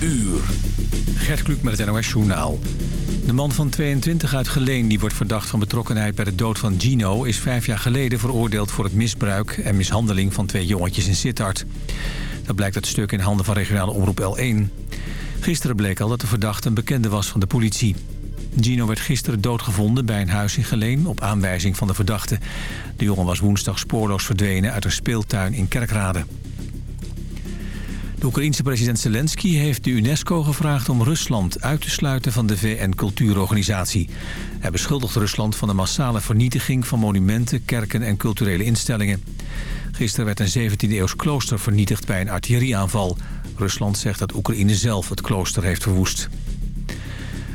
uur. Gert Kluk met het NOS Journaal. De man van 22 uit Geleen die wordt verdacht van betrokkenheid bij de dood van Gino... is vijf jaar geleden veroordeeld voor het misbruik en mishandeling van twee jongetjes in Sittard. Dat blijkt uit stuk in handen van regionale omroep L1. Gisteren bleek al dat de verdachte een bekende was van de politie. Gino werd gisteren doodgevonden bij een huis in Geleen op aanwijzing van de verdachte. De jongen was woensdag spoorloos verdwenen uit een speeltuin in Kerkrade. De Oekraïense president Zelensky heeft de UNESCO gevraagd om Rusland uit te sluiten van de VN-cultuurorganisatie. Hij beschuldigt Rusland van de massale vernietiging van monumenten, kerken en culturele instellingen. Gisteren werd een 17e-eeuws klooster vernietigd bij een artillerieaanval. Rusland zegt dat Oekraïne zelf het klooster heeft verwoest.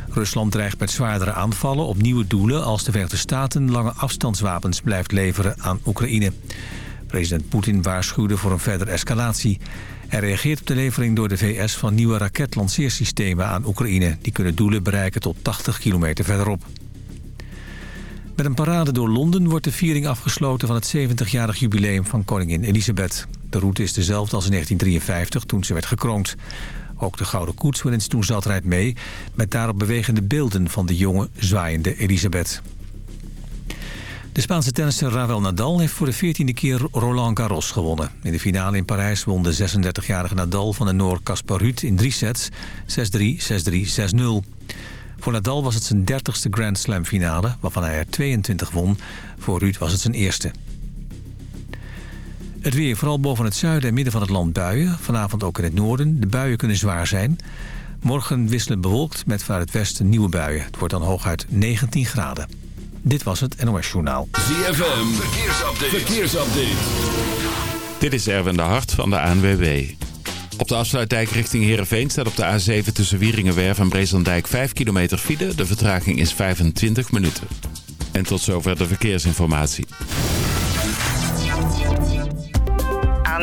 Rusland dreigt met zwaardere aanvallen op nieuwe doelen... als de Verenigde Staten lange afstandswapens blijft leveren aan Oekraïne. President Poetin waarschuwde voor een verdere escalatie. Hij reageert op de levering door de VS van nieuwe raketlanceersystemen aan Oekraïne. Die kunnen doelen bereiken tot 80 kilometer verderop. Met een parade door Londen wordt de viering afgesloten van het 70-jarig jubileum van koningin Elisabeth. De route is dezelfde als in 1953 toen ze werd gekroond. Ook de Gouden Koets waarin ze toen zat rijdt mee... met daarop bewegende beelden van de jonge, zwaaiende Elisabeth. De Spaanse tennisser Ravel Nadal heeft voor de 14e keer Roland Garros gewonnen. In de finale in Parijs won de 36-jarige Nadal van de Noor Caspar Ruud in drie sets. 6-3, 6-3, 6-0. Voor Nadal was het zijn 30ste Grand Slam finale, waarvan hij er 22 won. Voor Ruud was het zijn eerste. Het weer, vooral boven het zuiden en midden van het land buien. Vanavond ook in het noorden. De buien kunnen zwaar zijn. Morgen wisselend bewolkt met vanuit het westen nieuwe buien. Het wordt dan hooguit 19 graden. Dit was het NOS Journaal. ZFM, verkeersupdate. verkeersupdate. Dit is Erwin de Hart van de ANWB. Op de afsluitdijk richting Heerenveen staat op de A7 tussen Wieringenwerf en Breeslandijk 5 kilometer file. De vertraging is 25 minuten. En tot zover de verkeersinformatie.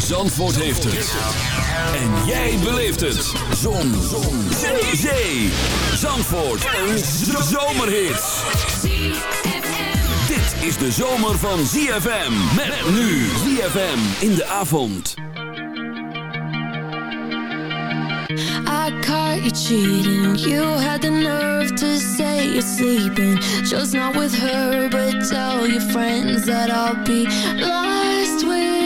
Zandvoort heeft het. En jij beleeft het. Zon. Zon. Zee. Zee. Zandvoort. Een zomerhit. Dit is de zomer van ZFM. Met nu ZFM in de avond. I caught you cheating. You had the nerve to say you're sleeping. Just not with her, but tell your friends that I'll be lost without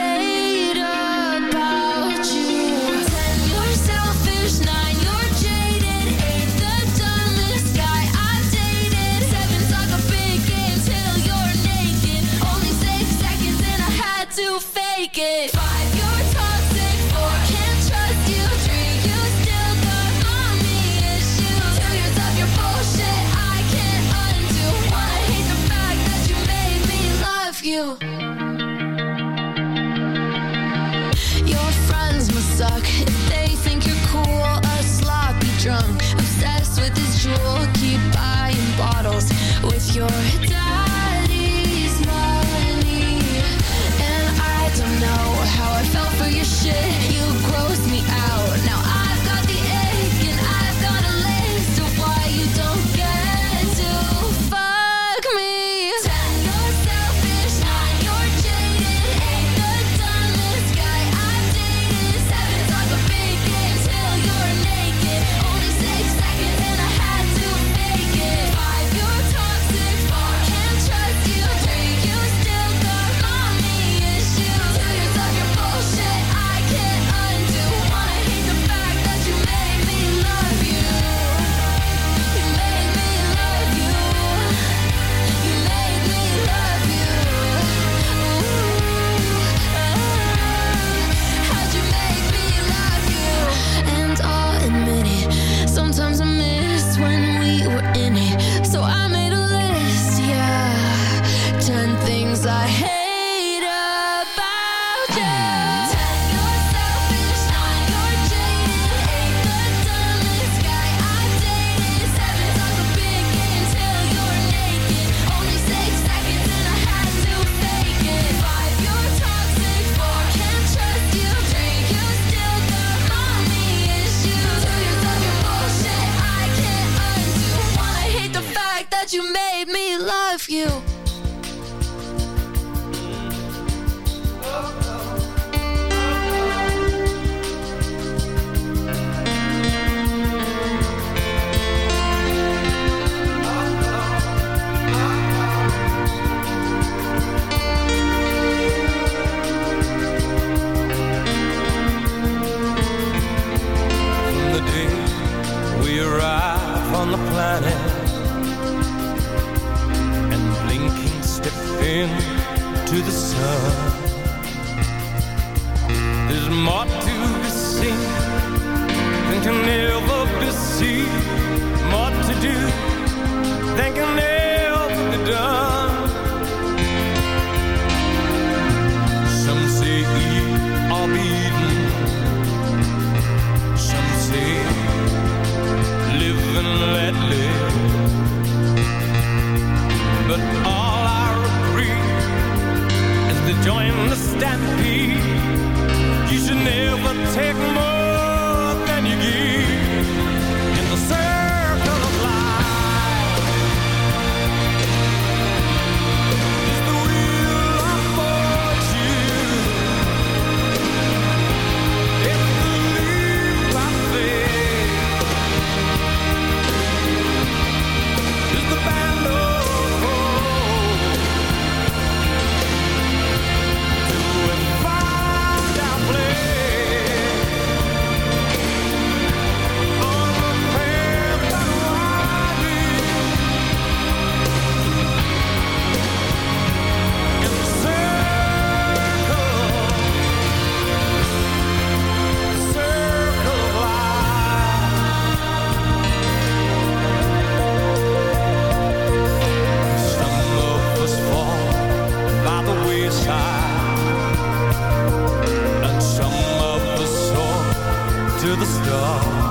to the stars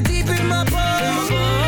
Deep in my bones.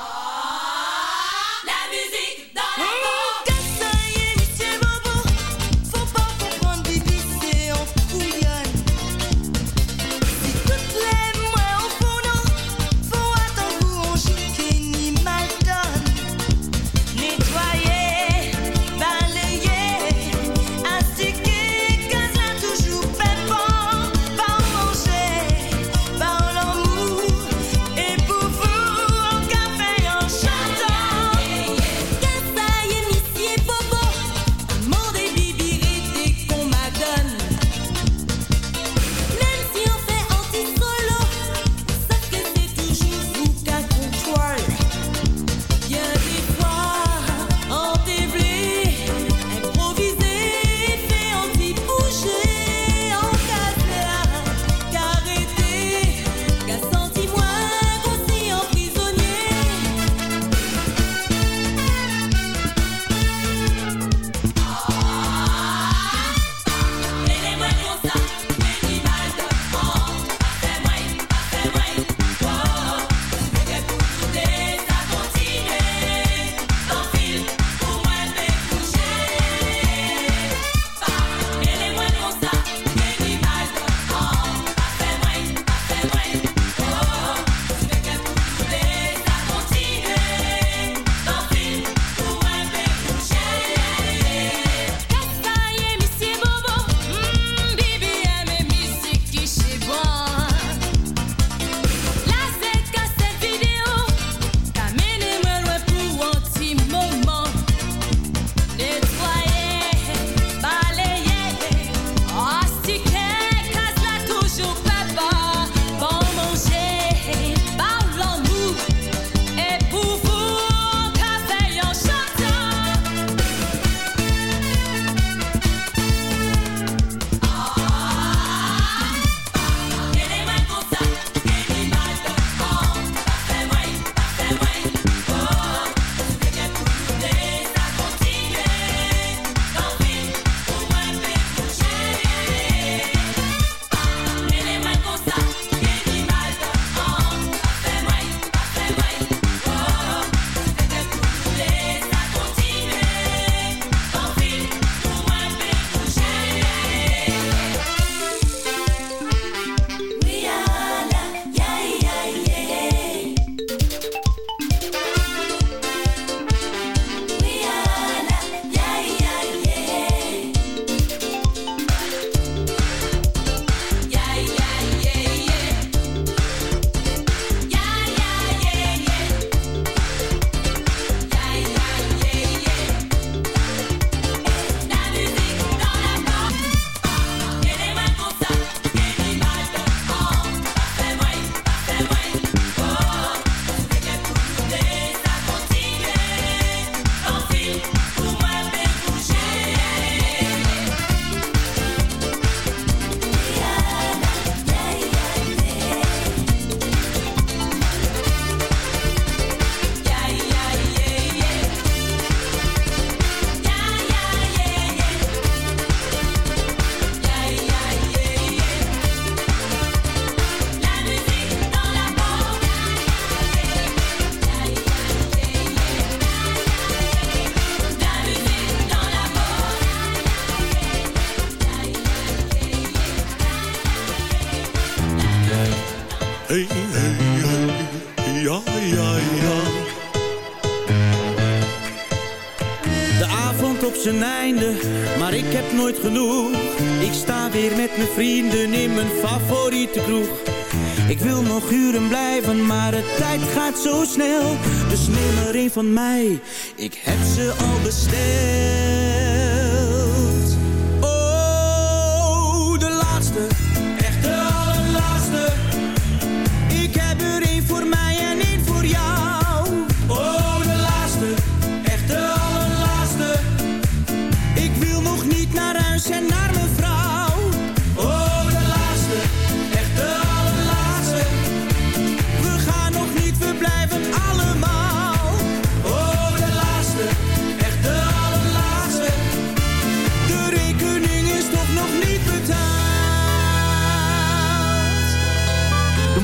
van mij. Ik heb ze al besteld.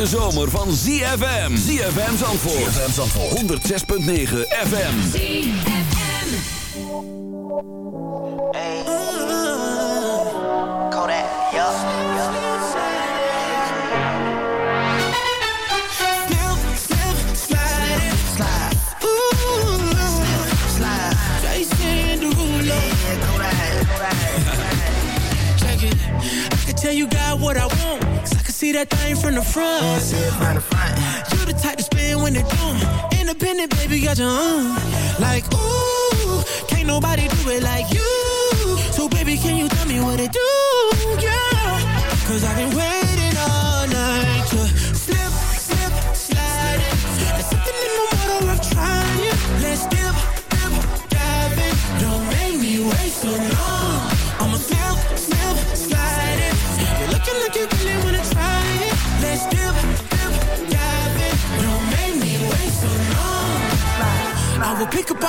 hete zomer van ZFM. ZFM Zandvoort. ZFM Zandvoort. 106.9 FM. ZFM. Hey. Kodak, yup. That thing from the front. It from the front. You the type to spin when they doing. Independent, baby, got your own. Uh. Like, ooh, can't nobody do it like you. So, baby, can you tell me what it do? Yeah. Cause I've been waiting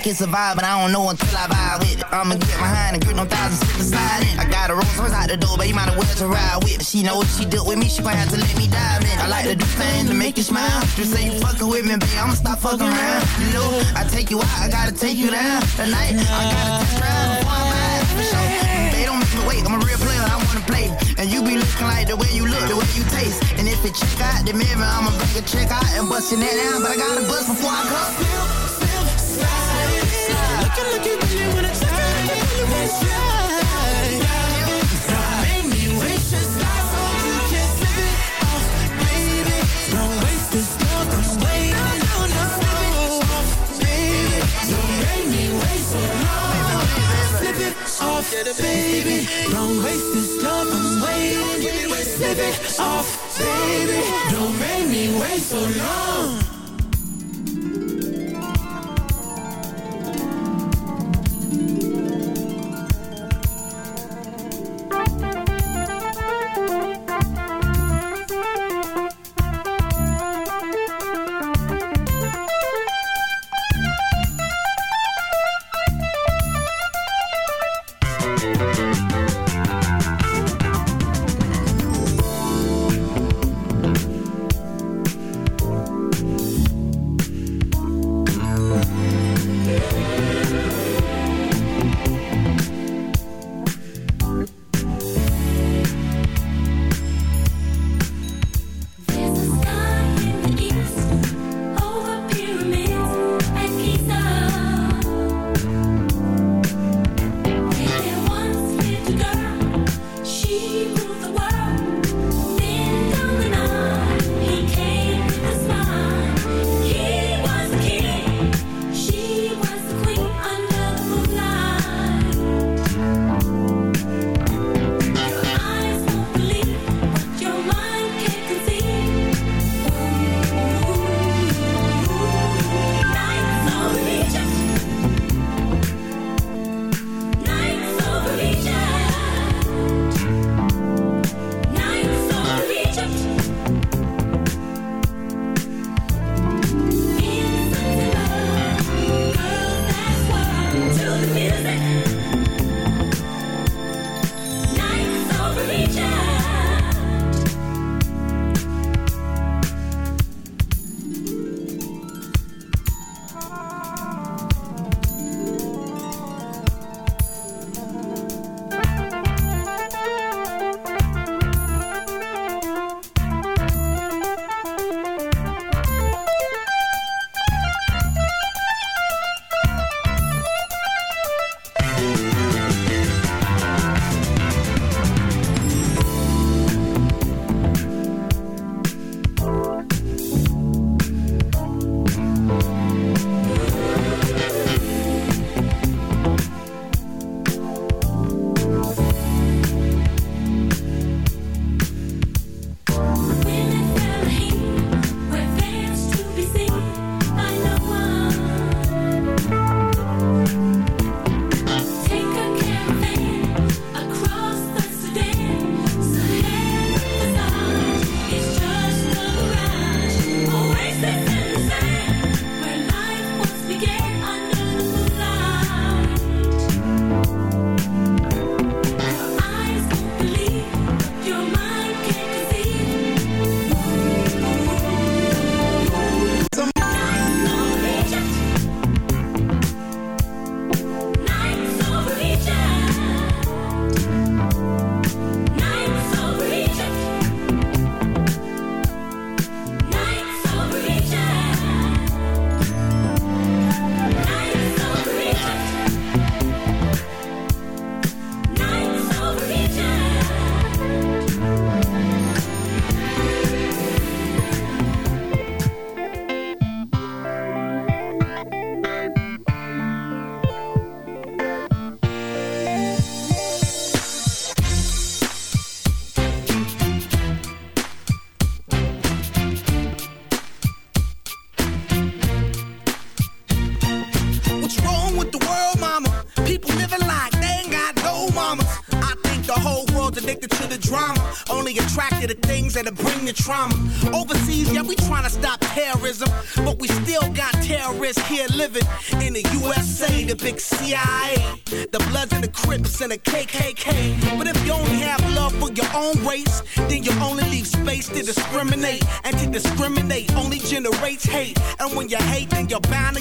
A vibe, but I don't know until I vibe with it. I'ma get behind and grip no thousand slip and slide in. I got a Rolls Royce out the door, but you might as well to ride with. She know what she do with me, she gon' have to let me dive in. I like to do things to make you smile. Just say you fucking with me, babe, I'ma stop fucking around. You know, I take you out, I gotta take you down. Tonight, I gotta test drive before I'm for sure. They don't make me wait, I'm a real player, I wanna play. And you be looking like the way you look, the way you taste. And if it check out the mirror, I'ma bring a check out and bust your neck down. But I gotta bust before I come. Baby. Don't waste this I'm waiting. Slip it off, baby. Don't make me wait so long.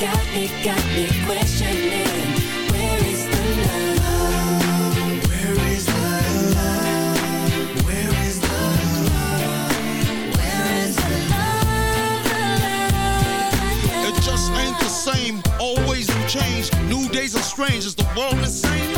Got me, got me questioning. Where is the love? Where is the love? Where is the love? Where is the love? It just ain't the same. Always new change. New days are strange. Is the world insane?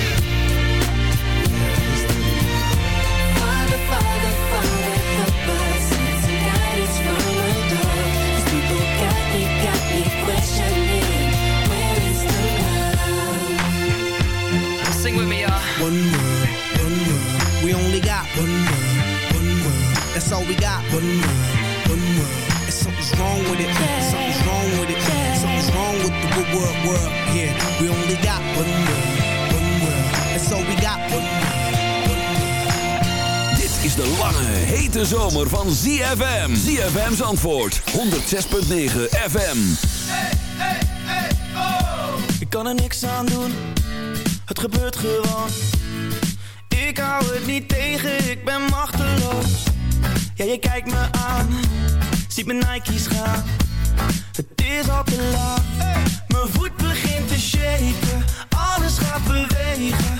One world, one world. We only got one world, one world. That's all we got. One world, one world. And something's wrong with it. Something's wrong with it. Something's wrong with the good world, world. Yeah, we only got one world, one world. That's all we got. One world. Dit is de lange, hete zomer van ZFM. ZFM's antwoord, 106.9 FM. Ik kan er niks aan doen, het gebeurt gewoon. Ik hou het niet tegen, ik ben machteloos. Ja, je kijkt me aan, ziet mijn Nike's gaan. Het is al te laat, mijn voet begint te shaken. Alles gaat bewegen,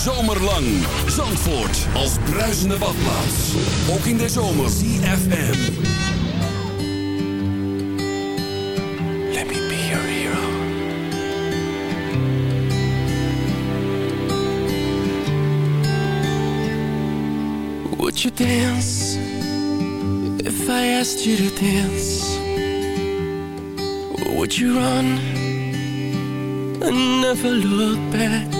zomer lang. Zandvoort als bruisende badplaats. Ook in de zomer. CFM. Let me be your hero. Would you dance if I asked you to dance? Would you run and never look back?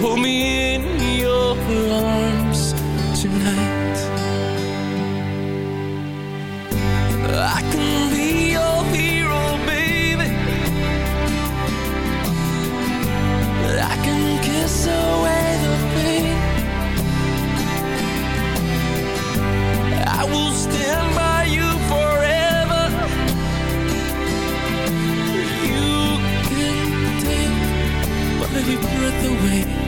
Hold me in your arms tonight. I can be your hero, baby. I can kiss away the pain. I will stand by you forever. You can take my breath away.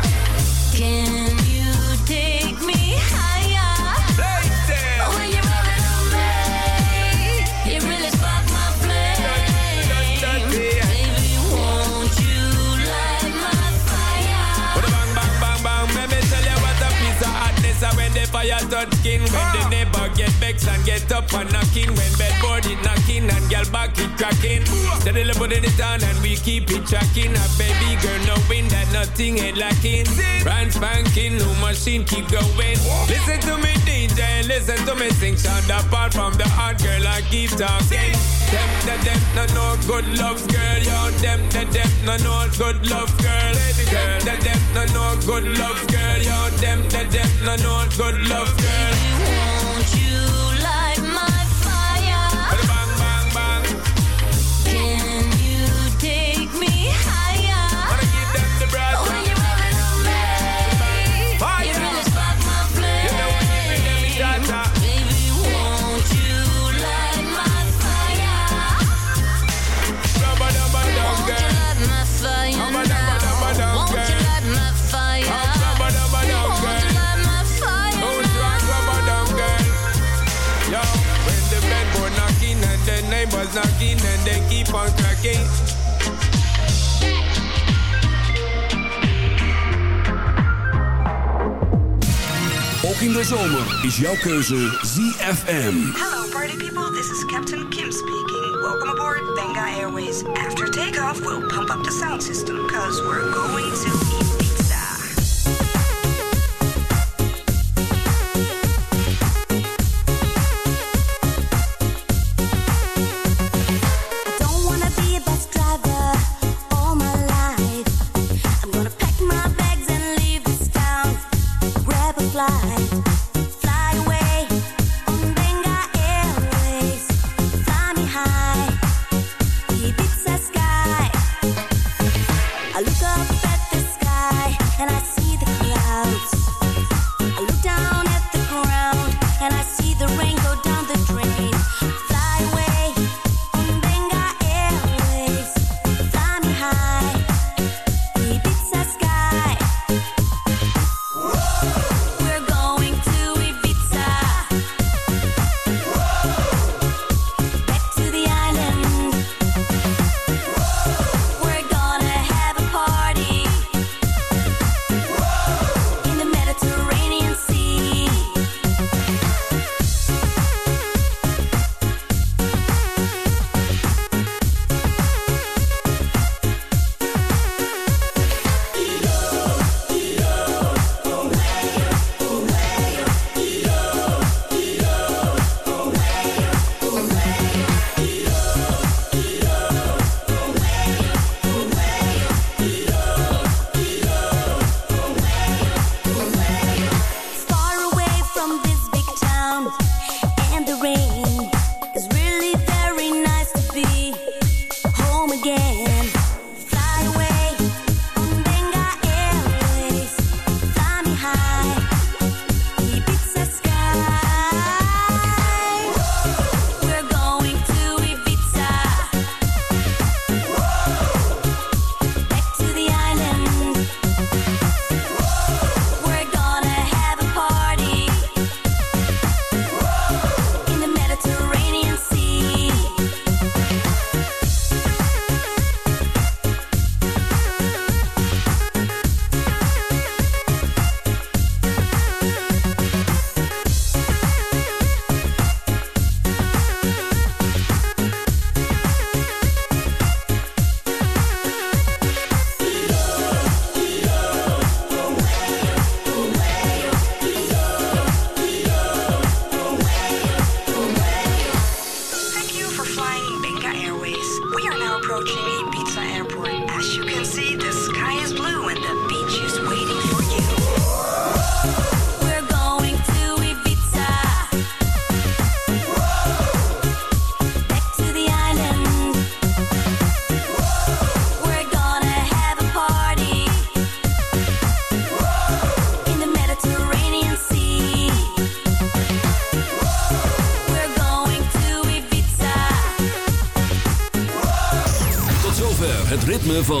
Get up and knocking, when bedboard it knocking and girl back it cracking. Steadily putting it on and we keep it tracking. A baby girl knowing that nothing ain't lacking. Brand spanking, new machine keep going. Listen to me DJ, listen to me sing. Sound apart from the hard girl, I keep talking. Them, the them, no no good love girl, yo. Them, the them, no no good love girl. Girl, the them, no no good love girl, yo. Them, the them, no no good love girl. Won't you in is jouw keuze ZFM. Hello, party people. This is Captain Kim speaking. Welcome aboard Venga Airways. After takeoff, we'll pump up the sound system because we're going to